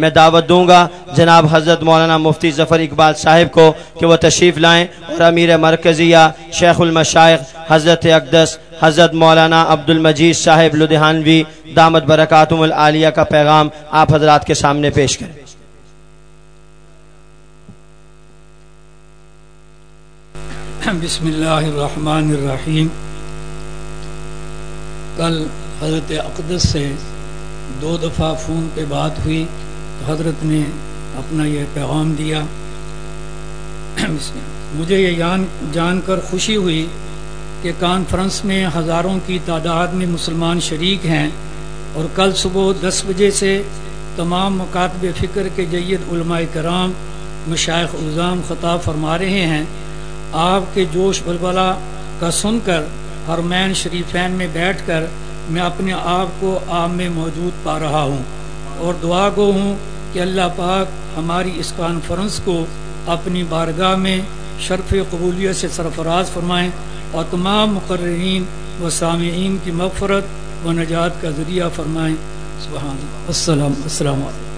میں دعوت دوں گا جناب حضرت مولانا مفتی ظفر اقبال صاحب کو کہ وہ تشریف لائیں اور امیر مرکزیہ شیخ المشائق حضرت اقدس، حضرت مولانا عبد المجید صاحب لدھیانوی دامت برکاتم العالیہ کا پیغام آپ حضرات کے سامنے پیش کریں۔ بسم اللہ الرحمن الرحیم۔ کل حضرت اقدس سے دو دفعہ فون پہ بات ہوئی۔ حضرت نے اپنا یہ پیغام دیا۔ مجھے یہ جان جان کر خوشی ہوئی کہ کانفرنس میں ہزاروں کی تعداد میں مسلمان شریک ہیں اور کل صبح دس بجے سے تمام مکاتب فکر کے جید علماء کرام مشائق الزام خطاب فرما رہے ہیں۔ آپ کے جوش بلبلا کا سن کر حرمین شریفین میں بیٹھ کر، میں اپنے آپ کو آپ میں موجود پا رہا ہوں۔ اور دعا گو ہوں کہ اللہ پاک ہماری اس کانفرنس کو اپنی بارگاہ میں شرف قبولیت سے سرفراز فرمائیں اور تمام مقررین و سامعین کی مغفرت و نجات کا ذریعہ فرمائیں۔ سبحان اللہ۔ السلام السلام علیکم۔